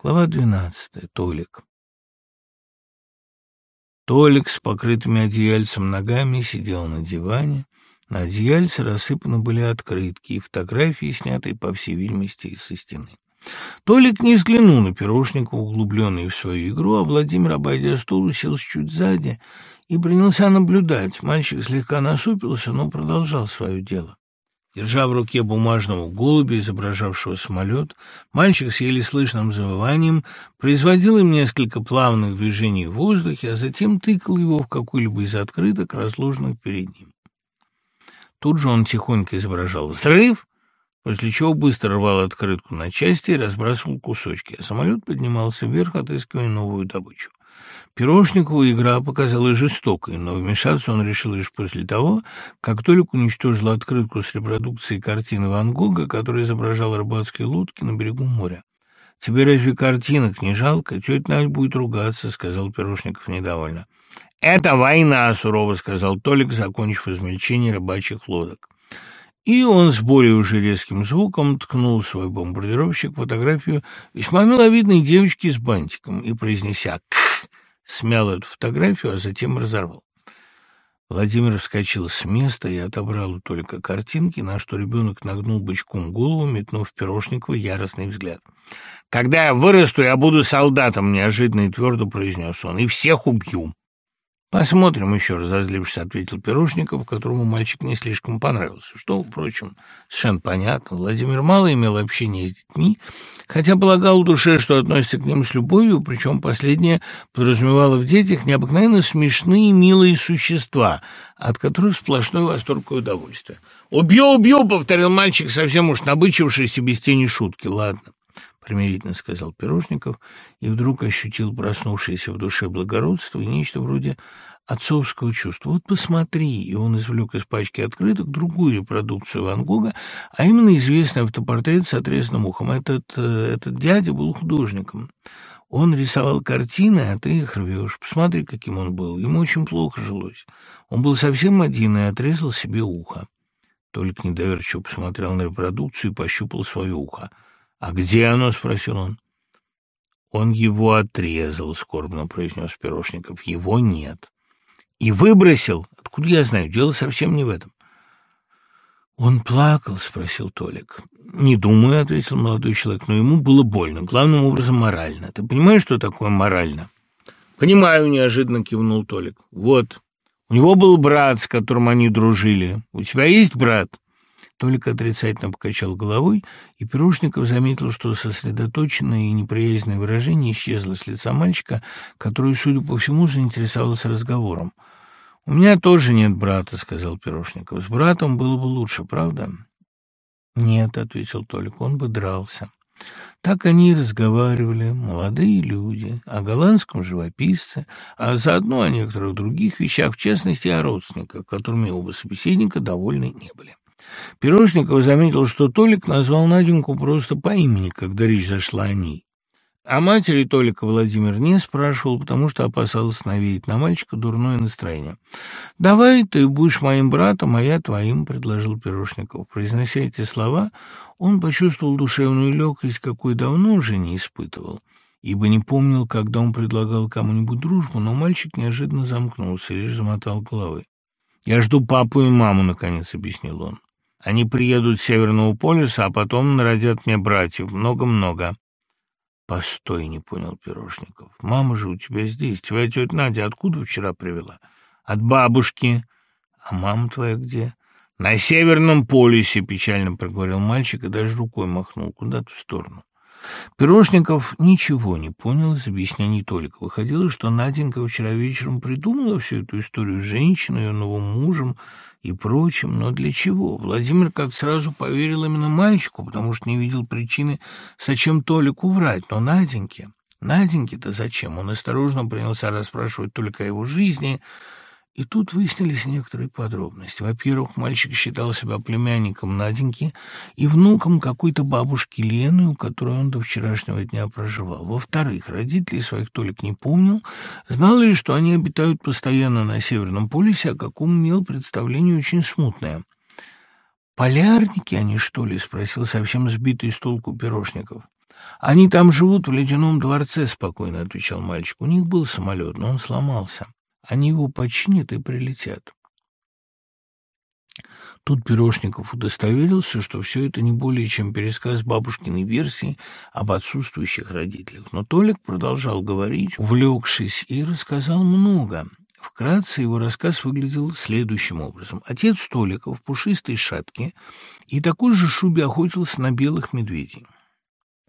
Глава двенадцатая. Толик. Толик с покрытыми одеяльцем ногами сидел на диване. На одеяльце рассыпаны были открытки и фотографии, снятые, по всей видимости, со стены. Толик не взглянул на Пирожникова, углубленный в свою игру, а Владимир, обойдя стул, уселся чуть сзади и принялся наблюдать. Мальчик слегка насупился, но продолжал свое дело. Держа в руке бумажного голубя, изображавшего самолет, мальчик с еле слышным завыванием производил им несколько плавных движений в воздухе, а затем тыкал его в какую-либо из открыток, разложенных перед ним. Тут же он тихонько изображал взрыв, после чего быстро рвал открытку на части и разбрасывал кусочки, а самолет поднимался вверх, отыскивая новую добычу. Пирожникову игра показалась жестокой, но вмешаться он решил лишь после того, как Толик уничтожил открытку с репродукцией картины Ван Гога, которая изображала рыбацкие лодки на берегу моря. «Тебе разве картинок не жалко? Тетя Надя будет ругаться», — сказал Пирожников недовольно. «Это война», — сурово сказал Толик, закончив измельчение рыбачьих лодок. И он с более уже резким звуком ткнул свой бомбардировщик фотографию весьма миловидной девочки с бантиком и, произнеся «кх», смял эту фотографию, а затем разорвал. Владимир вскочил с места и отобрал у Толика картинки, на что ребенок нагнул бычком голову, метнув Пирожникова яростный взгляд. «Когда я вырасту, я буду солдатом», — неожиданно и твердо произнес он, — «и всех убью». «Посмотрим еще», — разозлившись, ответил Пирожников, которому мальчик не слишком понравился. Что, впрочем, совершенно понятно. Владимир мало имел общения с детьми, хотя полагал в душе, что относится к ним с любовью, причем последнее подразумевало в детях необыкновенно смешные милые существа, от которых сплошной восторг и удовольствие. «Убью, убью!» — повторил мальчик, совсем уж набычившийся без тени шутки. «Ладно» примирительно сказал Пирожников и вдруг ощутил проснувшееся в душе благородство и нечто вроде отцовского чувства. «Вот посмотри!» И он извлек из пачки открыток другую репродукцию Ван Гога, а именно известный автопортрет с отрезанным ухом. Этот, э, этот дядя был художником. Он рисовал картины, а ты их рвешь. Посмотри, каким он был. Ему очень плохо жилось. Он был совсем один и отрезал себе ухо. Только недоверчиво посмотрел на репродукцию и пощупал свое ухо. «А где оно?» — спросил он. «Он его отрезал», — скорбно произнес Пирожников. «Его нет». «И выбросил? Откуда я знаю? Дело совсем не в этом». «Он плакал?» — спросил Толик. «Не думаю», — ответил молодой человек, — «но ему было больно, главным образом морально. Ты понимаешь, что такое морально?» «Понимаю», — неожиданно кивнул Толик. «Вот, у него был брат, с которым они дружили. У тебя есть брат?» Толик отрицательно покачал головой, и Пирожников заметил, что сосредоточенное и неприязненное выражение исчезло с лица мальчика, который, судя по всему, заинтересовался разговором. «У меня тоже нет брата», — сказал Пирожников. «С братом было бы лучше, правда?» «Нет», — ответил Толик, — «он бы дрался». Так они и разговаривали, молодые люди, о голландском живописце, а заодно о некоторых других вещах, в частности, о родственниках, которыми оба собеседника довольны не были. Пирожников заметил, что Толик назвал Наденьку просто по имени, когда речь зашла о ней. А матери Толика Владимир не спрашивал, потому что опасался навеять на мальчика дурное настроение. «Давай ты будешь моим братом, а я твоим», — предложил Пирожников. Произнося эти слова, он почувствовал душевную легкость, какой давно уже не испытывал, ибо не помнил, когда он предлагал кому-нибудь дружбу, но мальчик неожиданно замкнулся лишь замотал головой. «Я жду папу и маму», — наконец объяснил он. Они приедут с Северного полюса, а потом народят мне братьев. Много-много. Постой, не понял Пирожников. Мама же у тебя здесь. Твоя тетя Надя откуда вчера привела? От бабушки. А мама твоя где? На Северном полюсе, печально проговорил мальчик и даже рукой махнул куда-то в сторону. Пирожников ничего не понял из объяснений Толика. Выходило, что Наденька вчера вечером придумала всю эту историю с женщиной, ее новым мужем и прочим. Но для чего? Владимир как сразу поверил именно мальчику, потому что не видел причины, зачем Толику врать. Но Наденьке... Наденьке-то зачем? Он осторожно принялся расспрашивать только о его жизни, и тут выяснились некоторые подробности. Во-первых, мальчик считал себя племянником Наденьки и внуком какой-то бабушки Лены, у которой он до вчерашнего дня проживал. Во-вторых, родителей своих Толик не помнил, знал лишь, что они обитают постоянно на Северном полюсе, о каком имел представление очень смутное. «Полярники они, что ли?» — спросил совсем сбитый с толку Пирожников. «Они там живут в ледяном дворце», — спокойно отвечал мальчик. «У них был самолет, но он сломался. Они его починят и прилетят». Тут Пирожников удостоверился, что все это не более чем пересказ бабушкиной версии об отсутствующих родителях. Но Толик продолжал говорить, увлекшись, и рассказал много. Вкратце его рассказ выглядел следующим образом. Отец Толика в пушистой шапке и такой же шубе охотился на белых медведей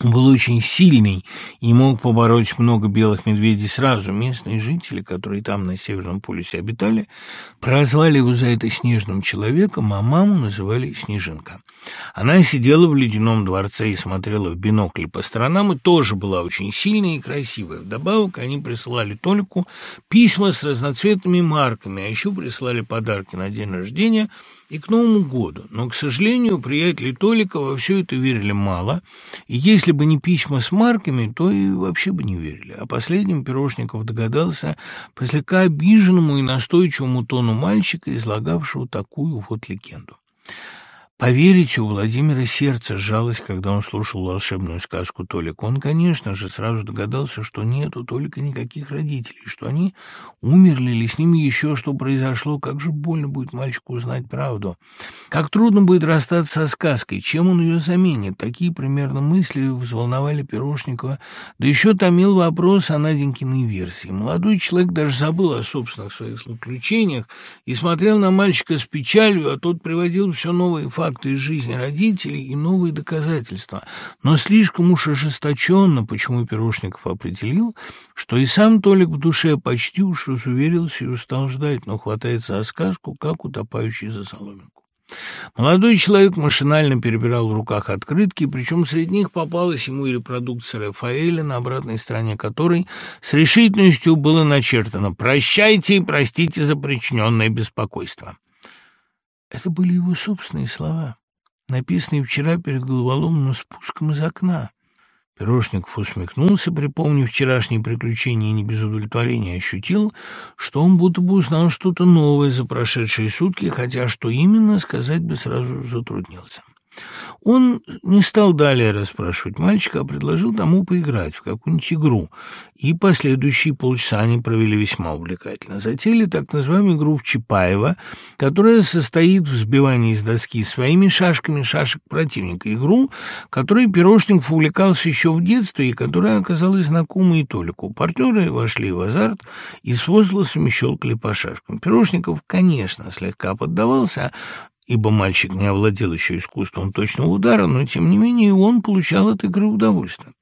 был очень сильный и мог побороть много белых медведей сразу. Местные жители, которые там на Северном полюсе обитали, прозвали его за это снежным человеком, а маму называли Снежинка. Она сидела в ледяном дворце и смотрела в бинокль по сторонам, и тоже была очень сильная и красивая. Вдобавок они присылали Толику письма с разноцветными марками, а еще прислали подарки на день рождения – и к Новому году. Но, к сожалению, приятели Толика во все это верили мало, и если бы не письма с марками, то и вообще бы не верили. А последним Пирожников догадался по слегка обиженному и настойчивому тону мальчика, излагавшего такую вот легенду. Поверите, у Владимира сердце сжалось, когда он слушал волшебную сказку Толика. Он, конечно же, сразу догадался, что нет у Толика никаких родителей, что они умерли или с ними еще что произошло. Как же больно будет мальчику узнать правду. Как трудно будет расстаться со сказкой, чем он ее заменит. Такие примерно мысли взволновали Пирожникова. Да еще томил вопрос о Наденькиной версии. Молодой человек даже забыл о собственных своих злоключениях и смотрел на мальчика с печалью, а тот приводил все новые факты факты из жизни родителей и новые доказательства, но слишком уж ожесточенно, почему Пирожников определил, что и сам Толик в душе почти уж разуверился и устал ждать, но хватается за сказку, как утопающий за соломинку. Молодой человек машинально перебирал в руках открытки, причем среди них попалась ему и репродукция Рафаэля, на обратной стороне которой с решительностью было начертано «Прощайте и простите за причиненное беспокойство». Это были его собственные слова, написанные вчера перед головоломным спуском из окна. Пирожников усмехнулся, припомнив вчерашние приключения и не без удовлетворения ощутил, что он будто бы узнал что-то новое за прошедшие сутки, хотя что именно, сказать бы сразу затруднился. Он не стал далее расспрашивать мальчика, а предложил тому поиграть в какую-нибудь игру, и последующие полчаса они провели весьма увлекательно. Затеяли так называемую игру в Чапаева, которая состоит в сбивании из доски своими шашками шашек противника. Игру, которой Пирожников увлекался еще в детстве и которая оказалась знакомой и Толику. Партнеры вошли в азарт и с возгласами щелкали по шашкам. Пирожников, конечно, слегка поддавался, ибо мальчик не овладел еще искусством точного удара, но, тем не менее, он получал от игры удовольствие.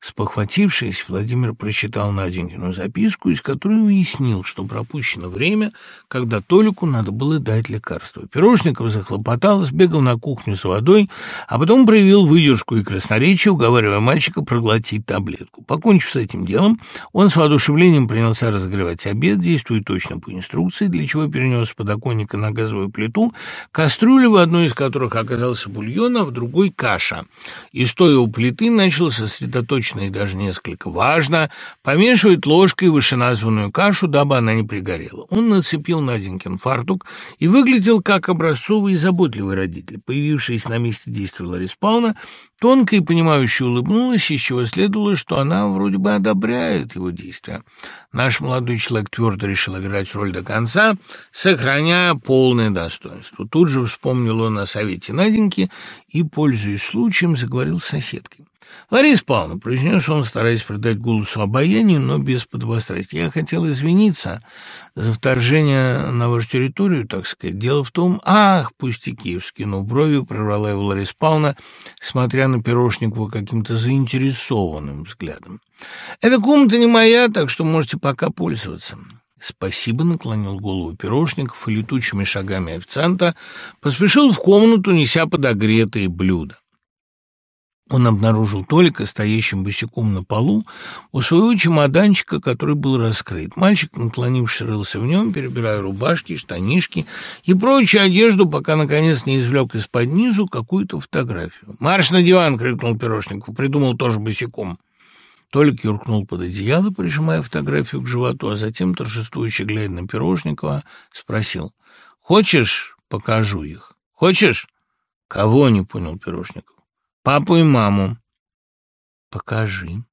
Спохватившись, Владимир прочитал Наденькину записку, из которой уяснил, что пропущено время, когда Толику надо было дать лекарство. Пирожников захлопотал, сбегал на кухню с водой, а потом проявил выдержку и красноречие, уговаривая мальчика проглотить таблетку. Покончив с этим делом, он с воодушевлением принялся разогревать обед, действуя точно по инструкции, для чего перенес с подоконника на газовую плиту кастрюлю, в одной из которых оказался бульон, а в другой — каша. И, стоя у плиты, начал сосредоточиться точно и даже несколько важно, помешивает ложкой вышеназванную кашу, дабы она не пригорела. Он нацепил Наденькин фартук и выглядел как образцовый и заботливый родитель. Появившись на месте действия Ларис Павловна, тонко и понимающе улыбнулась, из чего следовало, что она вроде бы одобряет его действия. Наш молодой человек твердо решил играть роль до конца, сохраняя полное достоинство. Тут же вспомнил он о совете Наденьки и, пользуясь случаем, заговорил с соседкой. «Лариса Павловна», — произнес он, стараясь придать голосу обаяние, но без подобострастия, — «я хотел извиниться за вторжение на вашу территорию, так сказать. Дело в том...» «Ах, пустяки!» — вскинув бровью, прорвала его Лариса Павловна, смотря на Пирожникова каким-то заинтересованным взглядом. «Эта комната не моя, так что можете пока пользоваться». «Спасибо», — наклонил голову Пирожников и летучими шагами официанта поспешил в комнату, неся подогретые блюда. Он обнаружил Толика, стоящим босиком на полу, у своего чемоданчика, который был раскрыт. Мальчик, наклонившись, рылся в нем, перебирая рубашки, штанишки и прочую одежду, пока, наконец, не извлек из-под низу какую-то фотографию. «Марш на диван!» — крикнул Пирожников. Придумал тоже босиком. Толик юркнул под одеяло, прижимая фотографию к животу, а затем, торжествующе глядя на Пирожникова, спросил. «Хочешь, покажу их? Хочешь?» «Кого?» — не понял Пирожников папу и маму. «Покажи».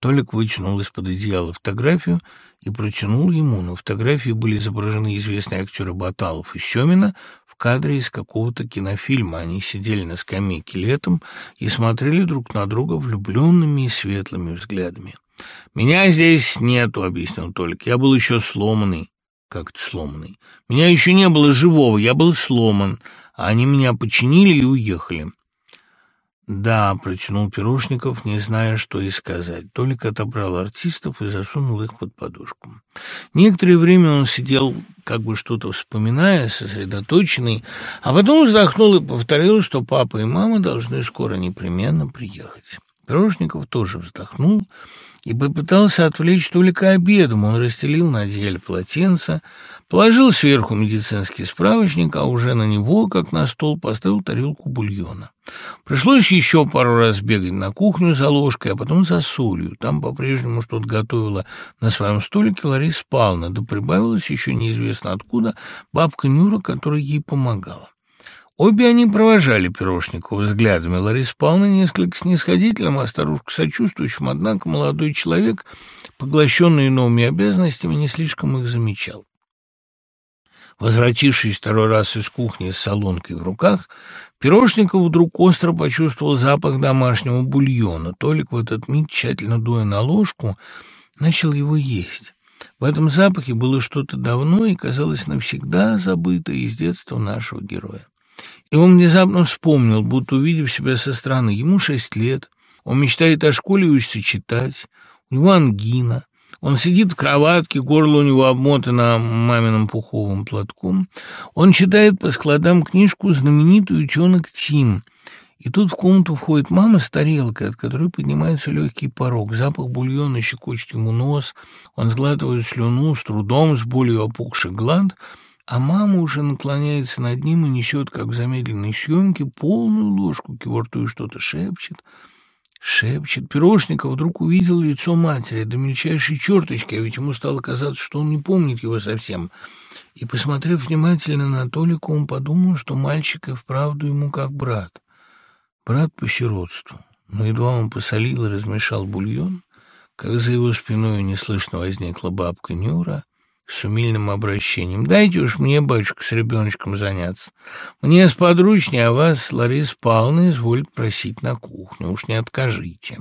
Толик вытянул из-под одеяла фотографию и протянул ему. На фотографии были изображены известные актеры Баталов и Щемина в кадре из какого-то кинофильма. Они сидели на скамейке летом и смотрели друг на друга влюбленными и светлыми взглядами. «Меня здесь нету», — объяснил Толик. «Я был еще сломанный». «Как то сломанный?» «Меня еще не было живого, я был сломан, а они меня починили и уехали». «Да», — протянул Пирожников, не зная, что и сказать. Толик отобрал артистов и засунул их под подушку. Некоторое время он сидел, как бы что-то вспоминая, сосредоточенный, а потом вздохнул и повторил, что папа и мама должны скоро непременно приехать. Пирожников тоже вздохнул и попытался отвлечь Толика обедом. Он расстелил на одеяле полотенце, положил сверху медицинский справочник, а уже на него, как на стол, поставил тарелку бульона. Пришлось еще пару раз бегать на кухню за ложкой, а потом за солью. Там по-прежнему что-то готовила на своем столике Лариса Павловна, да прибавилась еще неизвестно откуда бабка Нюра, которая ей помогала. Обе они провожали Пирожникова взглядами. Лариса Павловна несколько снисходительным, а старушка сочувствующим, однако молодой человек, поглощенный новыми обязанностями, не слишком их замечал. Возвратившись второй раз из кухни с солонкой в руках, Пирожников вдруг остро почувствовал запах домашнего бульона. Толик в этот миг, тщательно дуя на ложку, начал его есть. В этом запахе было что-то давно и, казалось, навсегда забытое из детства нашего героя. И он внезапно вспомнил, будто увидев себя со стороны. Ему шесть лет, он мечтает о школе и учится читать. У него ангина. Он сидит в кроватке, горло у него обмотано маминым пуховым платком. Он читает по складам книжку знаменитую «Утенок Тим». И тут в комнату входит мама с тарелкой, от которой поднимается легкий порог. Запах бульона щекочет ему нос. Он сглатывает слюну с трудом, с болью опухших гланд — а мама уже наклоняется над ним и несет, как в замедленной съемке, полную ложку к его рту и что-то шепчет. Шепчет. Пирожников вдруг увидел лицо матери до мельчайшей черточки, а ведь ему стало казаться, что он не помнит его совсем. И, посмотрев внимательно на Толика, он подумал, что мальчик и вправду ему как брат. Брат по сиротству. Но едва он посолил и размешал бульон, как за его спиной неслышно возникла бабка Нюра, с умильным обращением. «Дайте уж мне, батюшка, с ребеночком заняться. Мне сподручнее, а вас, Лариса Павловна, изволит просить на кухню. Уж не откажите».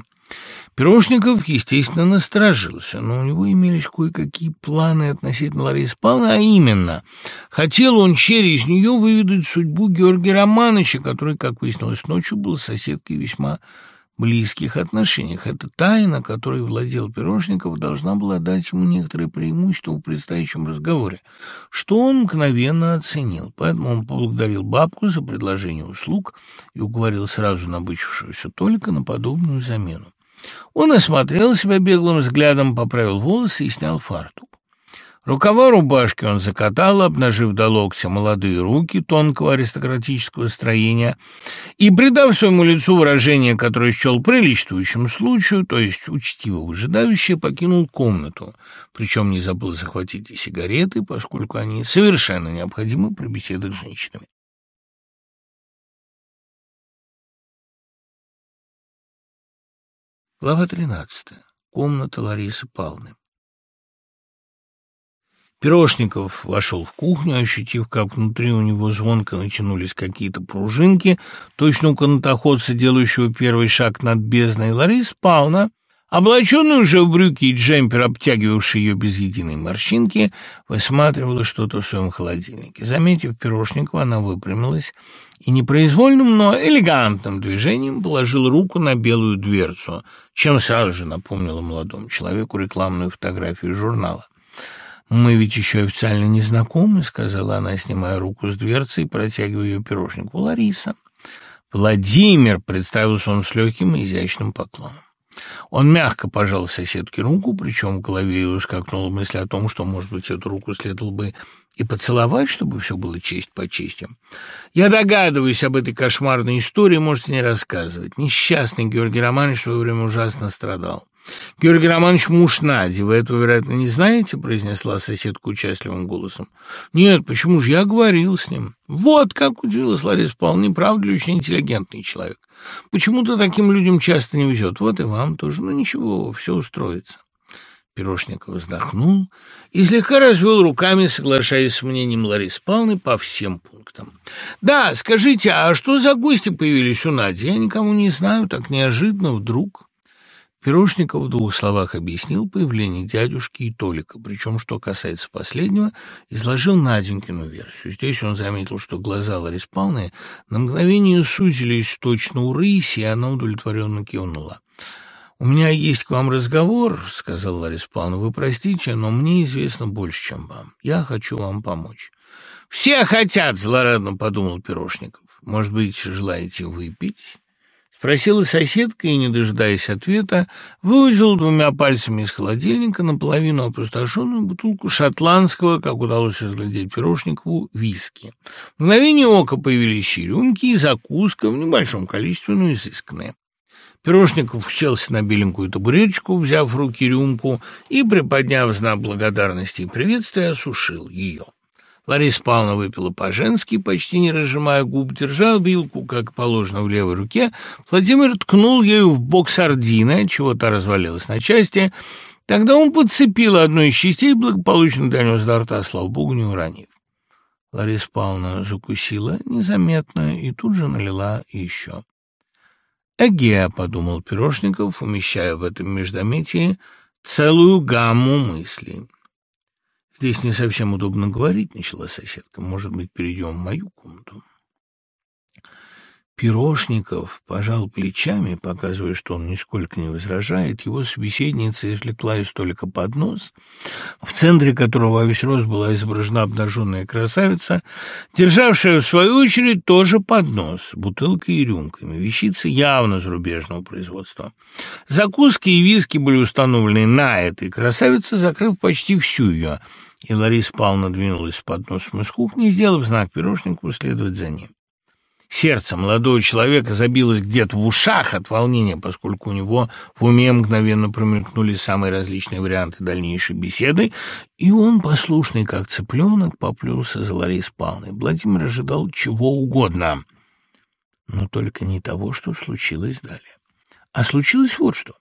Пирожников, естественно, насторожился, но у него имелись кое-какие планы относительно Ларисы Павловны, а именно, хотел он через нее выведать судьбу Георгия Романовича, который, как выяснилось ночью, был соседкой весьма близких отношениях. Эта тайна, которой владел Пирожников, должна была дать ему некоторые преимущества в предстоящем разговоре, что он мгновенно оценил. Поэтому он поблагодарил бабку за предложение услуг и уговорил сразу набычившегося только на подобную замену. Он осмотрел себя беглым взглядом, поправил волосы и снял фартук. Рукава рубашки он закатал, обнажив до локтя молодые руки тонкого аристократического строения и, придав своему лицу выражение, которое счел приличествующим случаю, то есть учтиво выжидающее, покинул комнату, причем не забыл захватить и сигареты, поскольку они совершенно необходимы при беседах с женщинами. Глава 13. Комната Ларисы Павловны. Пирожников вошел в кухню, ощутив, как внутри у него звонко натянулись какие-то пружинки, точно у канатоходца, делающего первый шаг над бездной. Лариса Павловна, облаченная уже в брюки и джемпер, обтягивавший ее без единой морщинки, высматривала что-то в своем холодильнике. Заметив Пирожникова, она выпрямилась и непроизвольным, но элегантным движением положила руку на белую дверцу, чем сразу же напомнила молодому человеку рекламную фотографию журнала. «Мы ведь еще официально не знакомы», — сказала она, снимая руку с дверцы и протягивая ее пирожнику. «Лариса». «Владимир», — представился он с легким и изящным поклоном. Он мягко пожал соседке руку, причем в голове его скакнула мысль о том, что, может быть, эту руку следовало бы и поцеловать, чтобы все было честь по чести. Я догадываюсь об этой кошмарной истории, можете не рассказывать. Несчастный Георгий Романович в свое время ужасно страдал. Георгий Романович муж Нади. Вы этого, вероятно, не знаете?» — произнесла соседка участливым голосом. «Нет, почему же? Я говорил с ним». «Вот как!» — удивилась Лариса Павловна. «Правда ли, очень интеллигентный человек? Почему-то таким людям часто не везет. Вот и вам тоже. Ну, ничего, все устроится». Пирожников вздохнул и слегка развел руками, соглашаясь с мнением Ларисы Павловны по всем пунктам. «Да, скажите, а что за гости появились у Нади? Я никому не знаю, так неожиданно, вдруг». Пирожников в двух словах объяснил появление дядюшки и Толика, причем, что касается последнего, изложил Наденькину версию. Здесь он заметил, что глаза Ларисы Павловны на мгновение сузились точно у рыси, и она удовлетворенно кивнула. «У меня есть к вам разговор», — сказал Лариса Павловна. «Вы простите, но мне известно больше, чем вам. Я хочу вам помочь». «Все хотят», — злорадно подумал Пирожников. «Может быть, желаете выпить?» Спросила соседка и, не дожидаясь ответа, выудила двумя пальцами из холодильника наполовину опустошенную бутылку шотландского, как удалось разглядеть Пирожникову, виски. В мгновение ока появились и рюмки, и закуска в небольшом количестве, но изысканная. Пирожников уселся на беленькую табуреточку, взяв в руки рюмку и, приподняв знак благодарности и приветствия, осушил ее. Лариса Павловна выпила по-женски, почти не разжимая губ, держа вилку, как положено, в левой руке. Владимир ткнул ею в бок сардины, чего то развалилась на части. Тогда он подцепил одну из частей, благополучно донес до рта, слава богу, не уронив. Лариса Павловна закусила незаметно и тут же налила еще. «Эге», — подумал Пирожников, умещая в этом междометии целую гамму мыслей. «Здесь не совсем удобно говорить», — начала соседка. «Может быть, перейдем в мою комнату?» Пирожников пожал плечами, показывая, что он нисколько не возражает. Его собеседница извлекла из столика поднос, в центре которого во весь рост была изображена обнаженная красавица, державшая, в свою очередь, тоже поднос, бутылкой и рюмками. Вещица явно зарубежного производства. Закуски и виски были установлены на этой красавице, закрыв почти всю ее, и Лариса Павловна двинулась с подносом из кухни, сделав знак Пирожникову следовать за ним. Сердце молодого человека забилось где-то в ушах от волнения, поскольку у него в уме мгновенно промелькнули самые различные варианты дальнейшей беседы, и он, послушный как цыпленок, поплелся за Ларисой Павловной. Владимир ожидал чего угодно, но только не того, что случилось далее. А случилось вот что.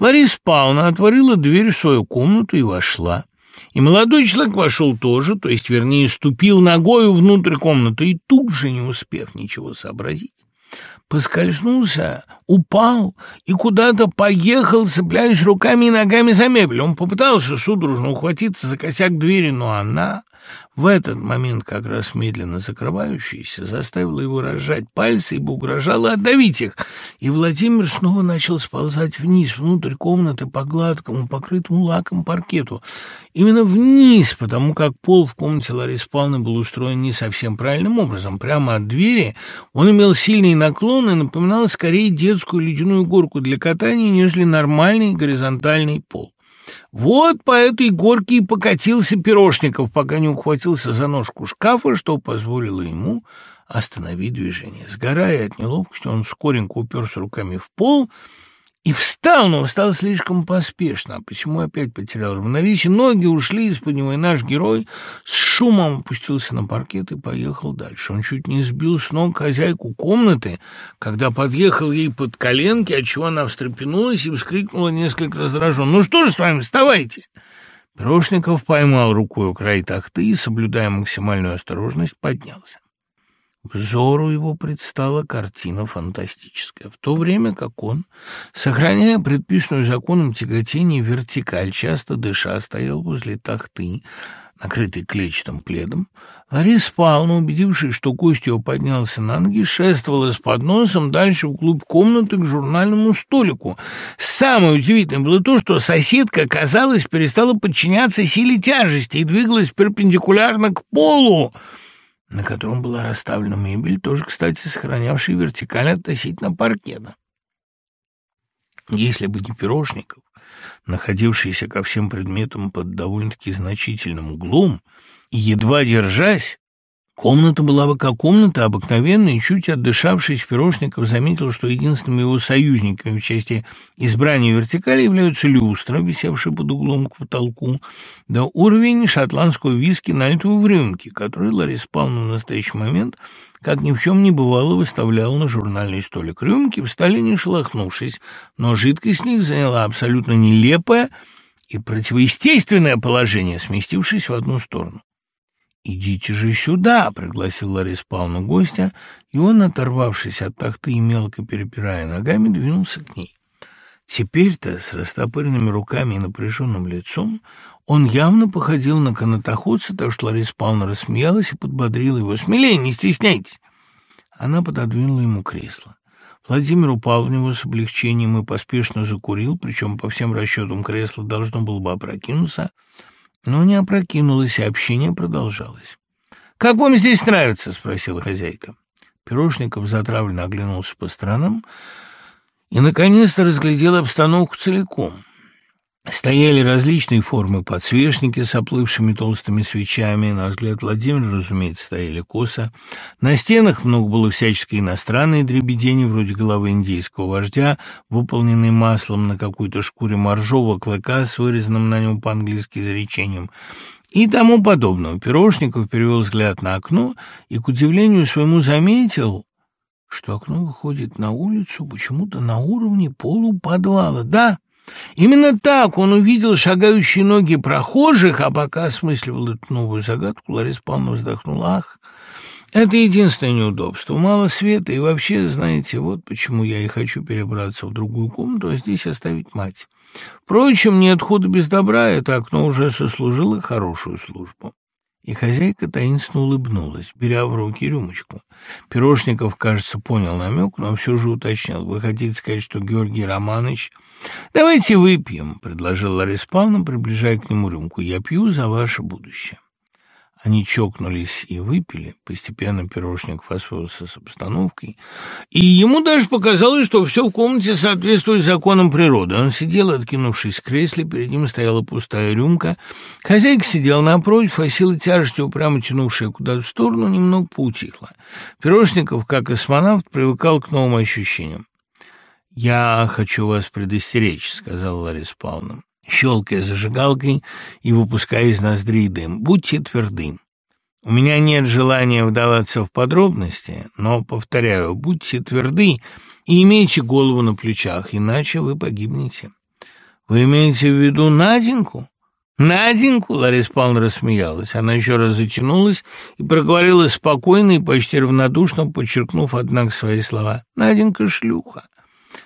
Лариса Павловна отворила дверь в свою комнату и вошла. И молодой человек вошел тоже, то есть, вернее, ступил ногою внутрь комнаты и тут же, не успев ничего сообразить, поскользнулся, упал и куда-то поехал, цепляясь руками и ногами за мебель. Он попытался судорожно ухватиться за косяк двери, но она в этот момент, как раз медленно закрывающаяся, заставила его разжать пальцы, ибо угрожала отдавить их, и Владимир снова начал сползать вниз, внутрь комнаты, по гладкому, покрытому лаком паркету. Именно вниз, потому как пол в комнате Ларисы Павловны был устроен не совсем правильным образом. Прямо от двери он имел сильный наклон и напоминал скорее детскую ледяную горку для катания, нежели нормальный горизонтальный пол. Вот по этой горке и покатился Пирожников, пока не ухватился за ножку шкафа, что позволило ему остановить движение. Сгорая от неловкости, он скоренько уперся руками в пол и встал, но встал слишком поспешно, а почему опять потерял равновесие. Ноги ушли из-под него, и наш герой с шумом опустился на паркет и поехал дальше. Он чуть не сбил с ног хозяйку комнаты, когда подъехал ей под коленки, отчего она встрепенулась и вскрикнула несколько раздраженно. «Ну что же с вами, вставайте!» Прошников поймал рукой у край тахты и, соблюдая максимальную осторожность, поднялся. Взору его предстала картина фантастическая. В то время как он, сохраняя предписанную законом тяготение вертикаль, часто дыша, стоял возле тахты, накрытой клетчатым пледом, Лариса Павловна, убедившись, что гость его поднялся на ноги, шествовала с подносом дальше вглубь комнаты к журнальному столику. Самое удивительное было то, что соседка, казалось, перестала подчиняться силе тяжести и двигалась перпендикулярно к полу, на котором была расставлена мебель, тоже, кстати, сохранявшая вертикаль относительно паркета. Если бы не Пирожников, находившийся ко всем предметам под довольно-таки значительным углом и едва держась, Комната была бы как комната, обыкновенная, и чуть отдышавшись, Пирожников заметил, что единственными его союзниками в части избрания вертикали являются люстра, висевшая под углом к потолку, да уровень шотландского виски, налитого в рюмке, который Лариса Павловна в настоящий момент, как ни в чем не бывало, выставляла на журнальный столик. Рюмки встали не шелохнувшись, но жидкость в них заняла абсолютно нелепое и противоестественное положение, сместившись в одну сторону. «Идите же сюда!» — пригласил Лариса Павловна гостя, и он, оторвавшись от тахты и мелко перепирая ногами, двинулся к ней. Теперь-то, с растопыренными руками и напряженным лицом, он явно походил на канатоходца, так что Лариса Павловна рассмеялась и подбодрила его. «Смелее, не стесняйтесь!» Она пододвинула ему кресло. Владимир упал в него с облегчением и поспешно закурил, причем по всем расчетам кресло должно было бы опрокинуться, но не опрокинулось, и общение продолжалось. «Как вам здесь нравится?» — спросила хозяйка. Пирожников затравленно оглянулся по сторонам и, наконец-то, разглядел обстановку целиком — Стояли различные формы подсвечники с оплывшими толстыми свечами. На взгляд Владимира, разумеется, стояли косо. На стенах много было всяческой иностранной дребедени, вроде головы индейского вождя, выполненной маслом на какой-то шкуре моржового клыка с вырезанным на нем по-английски изречением и тому подобного. Пирожников перевел взгляд на окно и, к удивлению своему, заметил, что окно выходит на улицу почему-то на уровне полуподвала. Да, Именно так он увидел шагающие ноги прохожих, а пока осмысливал эту новую загадку, Лариса Павловна вздохнула. «Ах, это единственное неудобство. Мало света, и вообще, знаете, вот почему я и хочу перебраться в другую комнату, а здесь оставить мать. Впрочем, нет худа без добра, это окно уже сослужило хорошую службу». И хозяйка таинственно улыбнулась, беря в руки рюмочку. Пирожников, кажется, понял намек, но все же уточнил. «Вы хотите сказать, что Георгий Романович...» «Давайте выпьем», — предложил Лариса Павловна, приближая к нему рюмку. «Я пью за ваше будущее». Они чокнулись и выпили. Постепенно пирожник освоился с обстановкой. И ему даже показалось, что все в комнате соответствует законам природы. Он сидел, откинувшись в кресле, перед ним стояла пустая рюмка. Хозяйка сидела напротив, а сила тяжести, упрямо тянувшая куда-то в сторону, немного поутихла. Пирожников, как космонавт, привыкал к новым ощущениям. «Я хочу вас предостеречь», — сказала Лариса Павловна щелкая зажигалкой и выпуская из ноздрей дым. «Будьте тверды. У меня нет желания вдаваться в подробности, но, повторяю, будьте тверды и имейте голову на плечах, иначе вы погибнете». «Вы имеете в виду Наденьку?» «Наденьку?» — Лариса Павловна рассмеялась. Она еще раз затянулась и проговорила спокойно и почти равнодушно, подчеркнув, однако, свои слова. «Наденька — шлюха.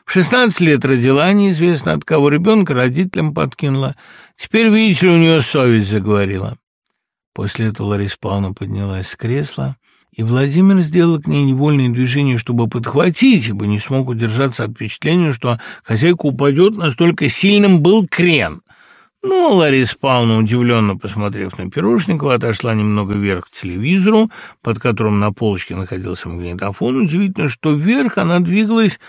В шестнадцать лет родила, неизвестно от кого ребенка, родителям подкинула. Теперь, видите у нее совесть заговорила. После этого Лариса Павловна поднялась с кресла, и Владимир сделал к ней невольное движение, чтобы подхватить, ибо не смог удержаться от впечатления, что хозяйка упадет, настолько сильным был крен. Но Лариса Павловна, удивленно посмотрев на Пирожникова, отошла немного вверх к телевизору, под которым на полочке находился магнитофон. Удивительно, что вверх она двигалась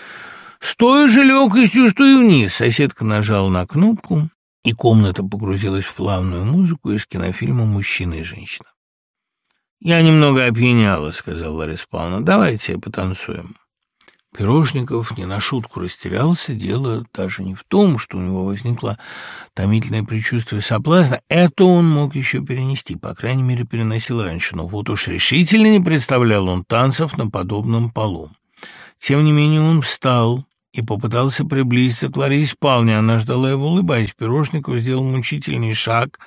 с той же легкостью, что и вниз. Соседка нажала на кнопку, и комната погрузилась в плавную музыку из кинофильма «Мужчина и женщина». «Я немного опьяняла», — сказал Лариса Павловна. «Давайте потанцуем». Пирожников не на шутку растерялся. Дело даже не в том, что у него возникло томительное предчувствие соблазна. Это он мог еще перенести, по крайней мере, переносил раньше. Но вот уж решительно не представлял он танцев на подобном полу. Тем не менее он встал и попытался приблизиться к Ларисе Павловне. Она ждала его, улыбаясь. Пирожников сделал мучительный шаг.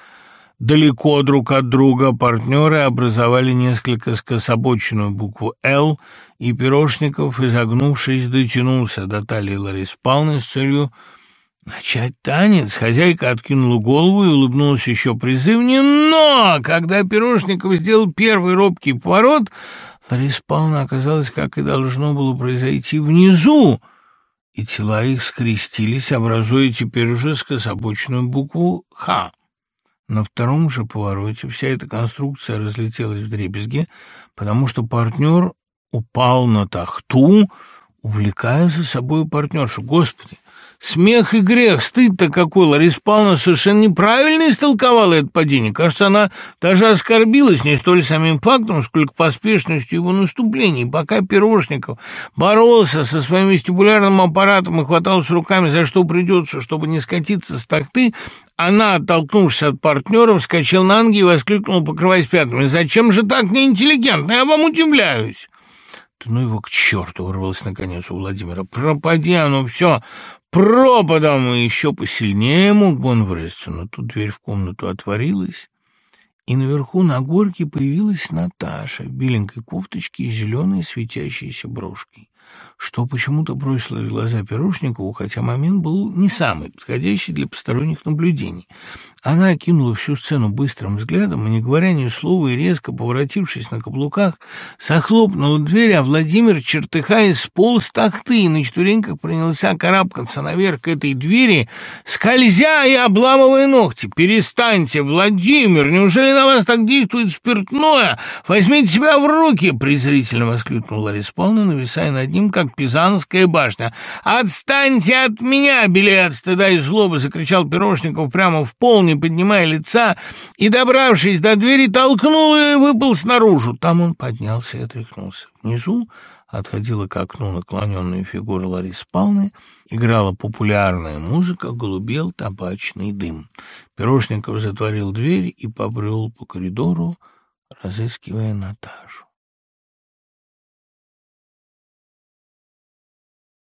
Далеко друг от друга партнеры образовали несколько скособоченную букву «Л», и Пирожников, изогнувшись, дотянулся до талии Ларисы Павловны с целью начать танец. Хозяйка откинула голову и улыбнулась еще призывнее, но когда Пирожников сделал первый робкий поворот, Лариса Павловна оказалась, как и должно было произойти, внизу, и тела их скрестились, образуя теперь уже скособочную букву «Х». На втором же повороте вся эта конструкция разлетелась в дребезги, потому что партнер упал на тахту, увлекая за собой партнершу. Господи, Смех и грех, стыд-то какой. Лариса Павловна совершенно неправильно истолковала это падение. Кажется, она даже оскорбилась не столь самим фактом, сколько поспешностью его наступлений. Пока Пирожников боролся со своим вестибулярным аппаратом и хватался руками за что придется, чтобы не скатиться с такты, она, оттолкнувшись от партнера, вскочила на ноги и воскликнула, покрываясь пятнами. «Зачем же так неинтеллигентно? Я вам удивляюсь!» «Да ну его к черту!» — вырвалось наконец у Владимира. «Пропади оно все! пропадом, и еще посильнее мог бы он выразиться, но тут дверь в комнату отворилась, и наверху на горке появилась Наташа в беленькой кофточке и зеленой светящейся брошкой что почему-то бросило в глаза Пирожникову, хотя момент был не самый подходящий для посторонних наблюдений. Она окинула всю сцену быстрым взглядом и, не говоря ни слова и резко поворотившись на каблуках, захлопнула дверь, а Владимир, чертыхаясь, сполз тахты и на четвереньках принялся карабкаться наверх этой двери, скользя и обламывая ногти. «Перестаньте, Владимир! Неужели на вас так действует спиртное? Возьмите себя в руки!» — презрительно воскликнула Лариса Павловна, нависая над ним, как Пизанская башня. «Отстаньте от меня, билет стыда и злобы!» — закричал Пирожников прямо в пол, не поднимая лица, и, добравшись до двери, толкнул и выпал снаружи. Там он поднялся и отряхнулся. Внизу отходила к окну наклоненная фигура Ларисы Павловны, играла популярная музыка, голубел табачный дым. Пирожников затворил дверь и побрел по коридору, разыскивая Наташу.